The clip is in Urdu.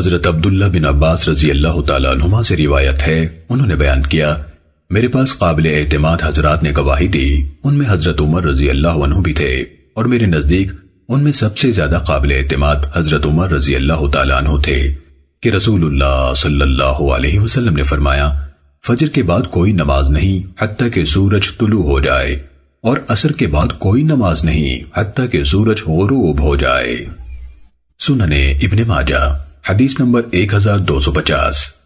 حضرت عبداللہ بن عباس رضی اللہ تعالیٰ عنہما سے روایت ہے۔ انہوں نے بیان کیا، میرے پاس قابل اعتماد حضرات نے گواہی دی، ان میں حضرت عمر رضی اللہ عنہ بھی تھے۔ اور میرے نزدیک ان میں سب سے زیادہ قابل اعتماد حضرت عمر رضی اللہ تعالیٰ عنہ تھے۔ کہ رسول اللہ صلی اللہ علیہ وسلم نے فرمایا، فجر کے بعد کوئی نماز نہیں، حتیٰ کہ سورج طلوع ہو جائے۔ اور اثر کے بعد کوئی نماز نہیں، حتیٰ کہ سورج غروب ہو جائے۔ سننے ابن ماجہ۔ حدیث نمبر 1250